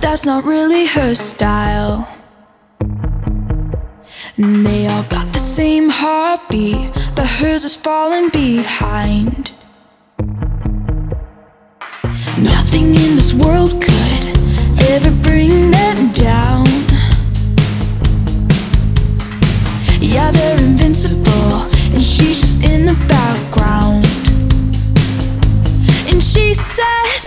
that's not really her style. And they all got the same heartbeat, but hers is falling behind. Nothing in this world could ever bring them down. Yeah, they're invincible, and she's just in the background. And she says,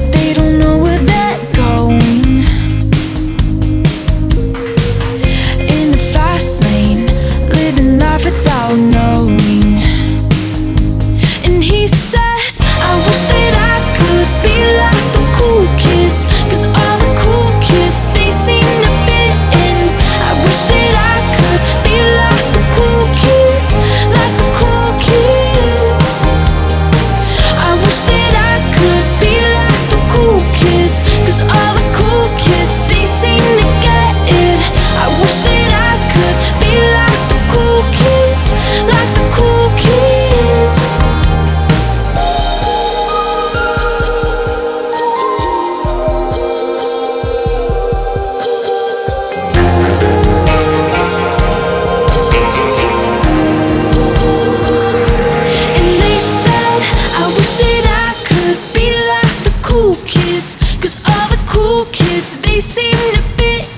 cool kids, they seem to fit